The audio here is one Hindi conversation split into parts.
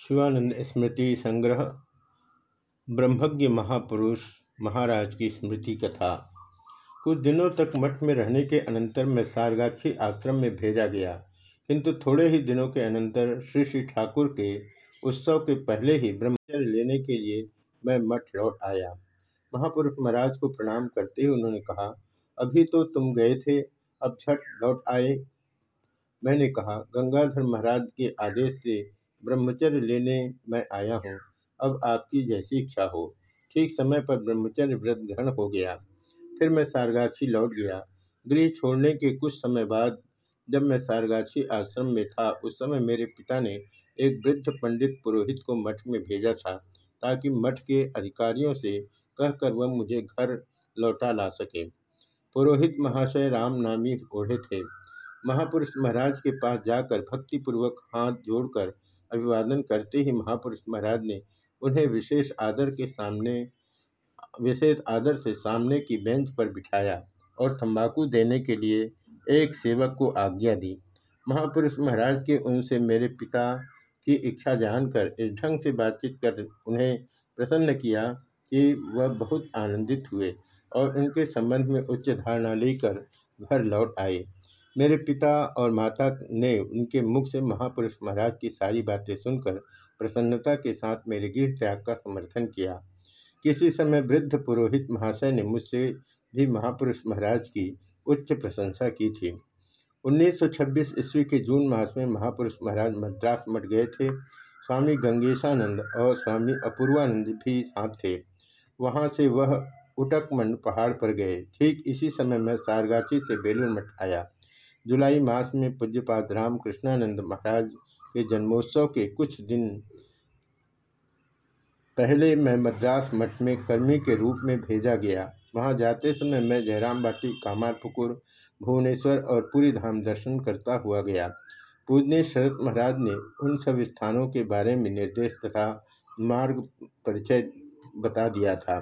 शिवानंद स्मृति संग्रह, ब्रह्मज्ञ महापुरुष, महाराज की स्मृति कथा। कुछ दिनों तक मठ में रहने के अनंतर मैं सारगाछी आश्रम में भेजा गया, किंतु थोड़े ही दिनों के अनंतर श्री श्री ठाकुर के उत्सव के पहले ही ब्रह्मचर्य लेने के लिए मैं मठ लौट आया। महापुरुष महाराज को प्रणाम करते हुए उन्होंने कहा, अभी तो तुम गए थे, अब छठ लौट आए? मैंने कहा, गंगाधर महाराज के आदेश से ब्रह्मचर्य लेने मैं आया हूँ। अब आपकी जैसी इच्छा हो। ठीक समय पर ब्रह्मचर्य व्रत ग्रहण हो गया। फिर मैं सारगाछी लौट गया। गृह छोड़ने के कुछ समय बाद जब मैं सारगाछी आश्रम में था, उस समय मेरे पिता ने एक वृद्ध पंडित पुरोहित को मठ में भेजा था ताकि मठ के अधिकारियों से कहकर वह मुझे घर लौटा ला सके। पुरोहित महाशय राम नामी ओढ़े थे। महापुरुष महाराज के पास जाकर भक्तिपूर्वक हाथ जोड़कर अभिवादन करते ही महापुरुष महाराज ने उन्हें विशेष आदर के सामने, विशेष आदर से सामने की बेंच पर बिठाया और तंबाकू देने के लिए एक सेवक को आज्ञा दी। महापुरुष महाराज के उनसे मेरे पिता की इच्छा जानकर इस ढंग से बातचीत कर उन्हें प्रसन्न किया कि वह बहुत आनंदित हुए और उनके संबंध में उच्च धारणा लेकर घर लौट आए। मेरे पिता और माता ने उनके मुख से महापुरुष महाराज की सारी बातें सुनकर प्रसन्नता के साथ मेरे गृह त्याग का समर्थन किया। किसी समय वृद्ध पुरोहित महाशय ने मुझसे भी महापुरुष महाराज की उच्च प्रशंसा की थी। 1926 ईस्वी के जून मास में महापुरुष महाराज मद्रास मठ गए थे। स्वामी गंगेशानंद और स्वामी अपूर्वानंद भी साथ थे। वहाँ से वह उटकमंड पहाड़ पर गए। ठीक इसी समय मैं सारगाछी से बेलूर मठ आया। जुलाई मास में पूज्यपाद राम कृष्णानंद महाराज के जन्मोत्सव के कुछ दिन पहले मैं मद्रास मठ में कर्मी के रूप में भेजा गया। वहाँ जाते समय मैं जयराम बाटी कामारपुकुर भुवनेश्वर और पूरी धाम दर्शन करता हुआ गया। पूजने शरद महाराज ने उन सब स्थानों के बारे में निर्देश तथा मार्ग परिचय बता दिया था।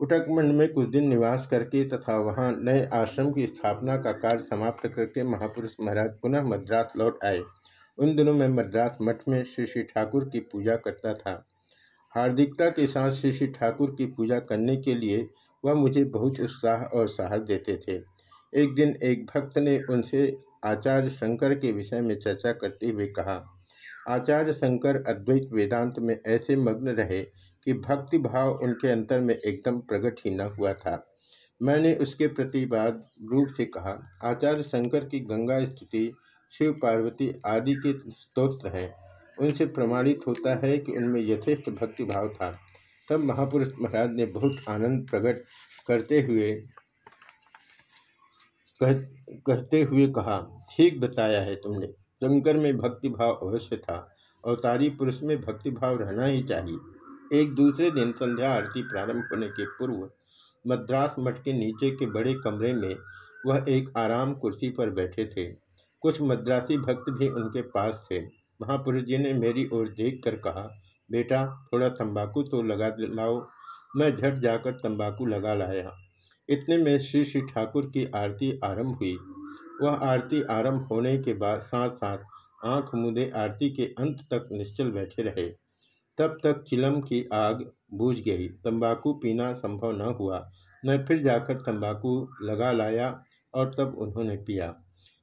उटकमंड में कुछ दिन निवास करके तथा वहाँ नए आश्रम की स्थापना का कार्य समाप्त करके महापुरुष महाराज पुनः मद्रास लौट आए। उन दिनों में मद्रास मठ में श्री श्री ठाकुर की पूजा करता था। हार्दिकता के साथ श्री श्री ठाकुर की पूजा करने के लिए वह मुझे बहुत उत्साह और साहस देते थे। एक दिन एक भक्त ने उनसे आचार्य शंकर के विषय में चर्चा करते हुए कहा, आचार्य शंकर अद्वैत वेदांत में ऐसे मग्न रहे कि भक्ति भाव उनके अंतर में एकदम प्रकट ही न हुआ था। मैंने उसके प्रति प्रतिवाद रूप से कहा आचार्य शंकर की गंगा स्तुति शिव पार्वती आदि के स्तोत्र हैं। उनसे प्रमाणित होता है कि उनमें यथेष्ट भक्ति भाव था। तब महापुरुष महाराज ने बहुत आनंद प्रकट करते हुए कह, कहते हुए कहा ठीक बताया है तुमने। शंकर में भक्ति भाव अवश्य था। अवतारी पुरुष में भक्ति भाव रहना ही चाहिए। एक दूसरे दिन संध्या आरती प्रारंभ होने के पूर्व मद्रास मठ के नीचे के बड़े कमरे में वह एक आराम कुर्सी पर बैठे थे। कुछ मद्रासी भक्त भी उनके पास थे। महापुरुष जी ने मेरी ओर देख कर कहा, बेटा, थोड़ा तंबाकू तो लगा लाओ। मैं झट जाकर तंबाकू लगा लाया। इतने में श्री श्री ठाकुर की आरती आरंभ हुई। वह आरती आरंभ होने के बाद साथ साथ आँख मुदे आरती के अंत तक निश्चल बैठे रहे। तब तक चिलम की आग बूझ गई। तंबाकू पीना संभव न हुआ। मैं फिर जाकर तंबाकू लगा लाया और तब उन्होंने पिया।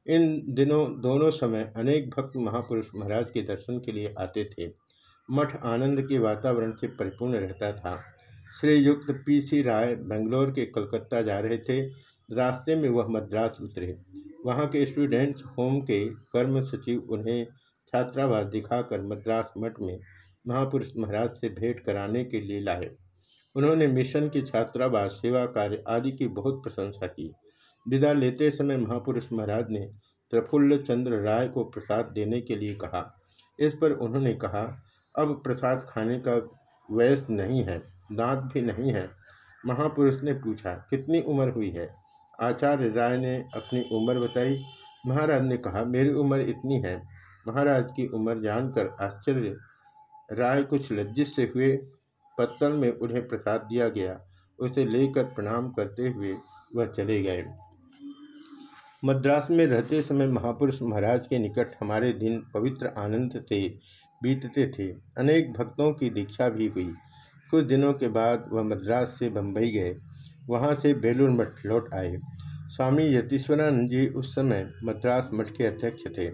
इन दिनों दोनों समय अनेक भक्त महापुरुष महाराज के दर्शन के लिए आते थे। मठ आनंद के वातावरण से परिपूर्ण रहता था। श्रीयुक्त पी सी राय बेंगलोर के कलकत्ता जा रहे थे। रास्ते में वह मद्रास उतरे। वहाँ के स्टूडेंट्स होम के कर्म सचिव उन्हें छात्रावास दिखाकर मद्रास मठ में महापुरुष महाराज से भेंट कराने के लिए लाए। उन्होंने मिशन की छात्रावास, सेवा कार्य आदि की बहुत प्रशंसा की। विदा लेते समय महापुरुष महाराज ने प्रफुल्ल चंद्र राय को प्रसाद देने के लिए कहा। इस पर उन्होंने कहा, अब प्रसाद खाने का वयस नहीं है, दांत भी नहीं है। महापुरुष ने पूछा, कितनी उम्र हुई है? आचार्य राय ने अपनी उम्र बताई। महाराज ने कहा, मेरी उम्र इतनी है। महाराज की उम्र जानकर आश्चर्य राय कुछ लज्जित से हुए पत्तल में उन्हें प्रसाद दिया गया। उसे लेकर प्रणाम करते हुए वह चले गए। मद्रास में रहते समय महापुरुष महाराज के निकट हमारे दिन पवित्र आनंद थे, बीतते थे। अनेक भक्तों की दीक्षा भी हुई। कुछ दिनों के बाद वह मद्रास से बम्बई गए। वहाँ से बेलूर मठ लौट आए। स्वामी यतीश्वरानंद जी उस समय मद्रास मठ के अध्यक्ष थे।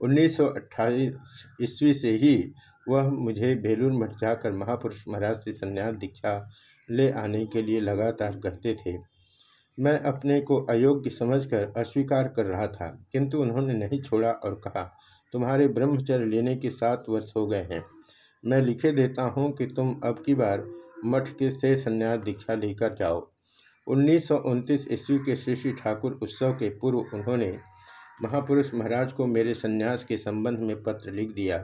1928 ईस्वी से ही वह मुझे बेलूर मठ जाकर महापुरुष महाराज से संन्यास दीक्षा ले आने के लिए लगातार कहते थे। मैं अपने को अयोग्य समझकर अस्वीकार कर रहा था, किंतु उन्होंने नहीं छोड़ा और कहा, तुम्हारे ब्रह्मचर्य लेने के सात वर्ष हो गए हैं। मैं लिखे देता हूँ कि तुम अब की बार मठ के से संन्यास दीक्षा लेकर जाओ। उन्नीस सौ उनतीस ईस्वी के श्री श्री ठाकुर उत्सव के पूर्व उन्होंने महापुरुष महाराज को मेरे संन्यास के संबंध में पत्र लिख दिया।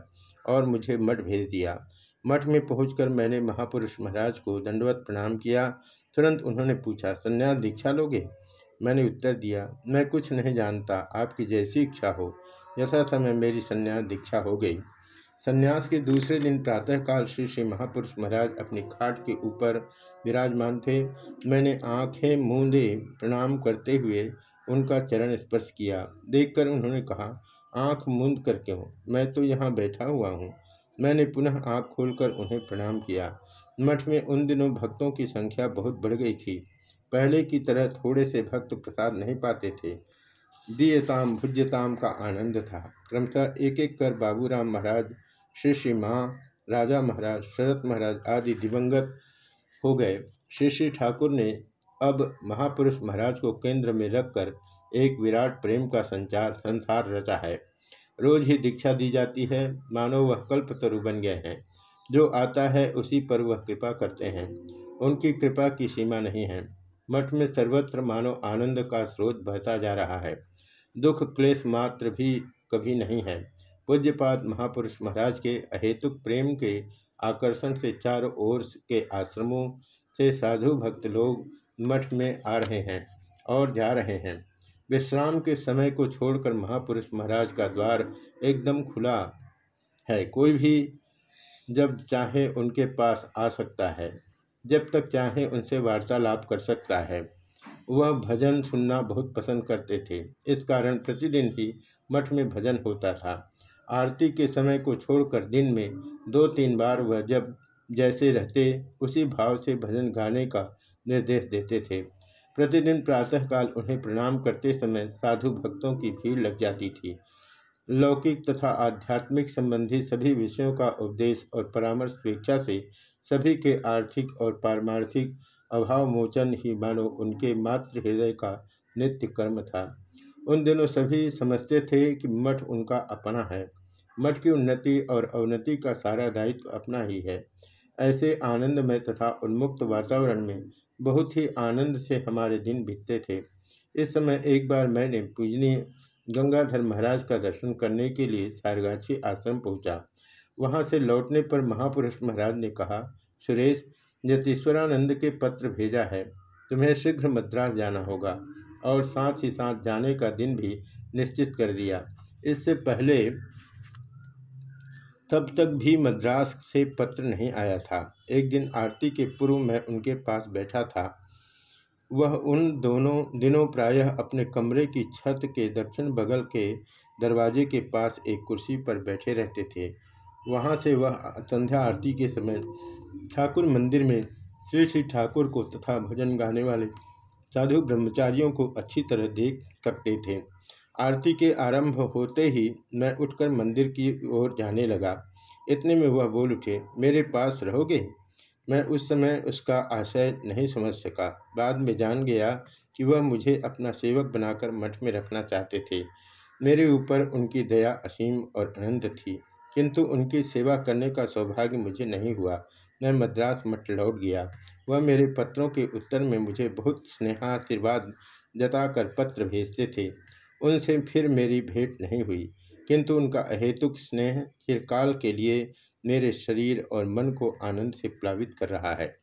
और मुझे मठ भेज दिया। मठ में पहुंचकर मैंने महापुरुष महाराज को दंडवत प्रणाम किया। तुरंत उन्होंने पूछा, संन्यास दीक्षा लोगे? मैंने उत्तर दिया, मैं कुछ नहीं जानता, आपकी जैसी इच्छा हो। यथा समय मेरी संन्यास दीक्षा हो गई। संन्यास के दूसरे दिन प्रातःकाल श्री श्री महापुरुष महाराज अपनी खाट के ऊपर विराजमान थे। मैंने आँखें मूंदे प्रणाम करते हुए उनका चरण स्पर्श किया। देखकर उन्होंने कहा आँख मूंद कर क्यों मैं तो यहाँ बैठा हुआ हूँ। मैंने पुनः आँख खोलकर उन्हें प्रणाम किया। मठ में उन दिनों भक्तों की संख्या बहुत बढ़ गई थी। पहले की तरह थोड़े से भक्त प्रसाद नहीं पाते थे। दीयताम, भुज्यताम का आनंद था। क्रमशः एक एक कर बाबूराम महाराज, श्री श्री माँ, राजा महाराज, शरत महाराज आदि दिवंगत हो गए। श्री श्री ठाकुर ने अब महापुरुष महाराज को केंद्र में रखकर एक विराट प्रेम का संचार, संसार रचा है। रोज ही दीक्षा दी जाती है। मानो वह कल्पतरु बन गए हैं। जो आता है, उसी पर वह कृपा करते हैं। उनकी कृपा की सीमा नहीं है। मठ में सर्वत्र मानो आनंद का स्रोत बहता जा रहा है। दुख क्लेश मात्र भी कभी नहीं है। पूज्यपाद महापुरुष महाराज के अहेतुक प्रेम के आकर्षण से चारों ओर के आश्रमों से साधु भक्त लोग मठ में आ रहे हैं और जा रहे हैं। विश्राम के समय को छोड़कर महापुरुष महाराज का द्वार एकदम खुला है। कोई भी जब चाहे उनके पास आ सकता है, जब तक चाहे उनसे वार्तालाप कर सकता है। वह भजन सुनना बहुत पसंद करते थे। इस कारण प्रतिदिन ही मठ में भजन होता था। आरती के समय को छोड़कर दिन में दो तीन बार वह जब जैसे रहते, उसी भाव से भजन गाने का निर्देश देते थे। प्रतिदिन प्रातःकाल उन्हें प्रणाम करते समय साधु भक्तों की भीड़ लग जाती थी। लौकिक तथा आध्यात्मिक संबंधी सभी विषयों का उपदेश और परामर्श स्वेच्छा से सभी के आर्थिक और पारमार्थिक अभाव मोचन ही मानो उनके मातृ हृदय का नित्य कर्म था। उन दिनों सभी समझते थे कि मठ उनका अपना है। मठ की उन्नति और अवनति का सारा दायित्व अपना ही है। ऐसे आनंदमय तथा उन्मुक्त वातावरण में बहुत ही आनंद से हमारे दिन बीतते थे। इस समय एक बार मैंने पूजनीय गंगाधर महाराज का दर्शन करने के लिए सारगाछी आश्रम पहुँचा। वहाँ से लौटने पर महापुरुष महाराज ने कहा, सुरेश यतीश्वरानंद के पत्र भेजा है, तुम्हें शीघ्र मद्रास जाना होगा और साथ ही साथ जाने का दिन भी निश्चित कर दिया। इससे पहले तब तक भी मद्रास से पत्र नहीं आया था। एक दिन आरती के पूर्व मैं उनके पास बैठा था। वह उन दोनों दिनों प्रायः अपने कमरे की छत के दक्षिण बगल के दरवाजे के पास एक कुर्सी पर बैठे रहते थे। वहाँ से वह संध्या आरती के समय ठाकुर मंदिर में श्री श्री ठाकुर को तथा भजन गाने वाले साधु ब्रह्मचारियों को अच्छी तरह देख सकते थे। आरती के आरंभ होते ही मैं उठकर मंदिर की ओर जाने लगा। इतने में वह बोल उठे, मेरे पास रहोगे? मैं उस समय उसका आशय नहीं समझ सका। बाद में जान गया कि वह मुझे अपना सेवक बनाकर मठ में रखना चाहते थे। मेरे ऊपर उनकी दया असीम और अनंत थी, किंतु उनकी सेवा करने का सौभाग्य मुझे नहीं हुआ। मैं मद्रास मठ लौट गया। वह मेरे पत्रों के उत्तर में मुझे बहुत स्नेहाशीर्वाद जताकर पत्र भेजते थे। उनसे फिर मेरी भेंट नहीं हुई, किंतु उनका अहेतुक स्नेह चिरकाल के लिए मेरे शरीर और मन को आनंद से प्लावित कर रहा है।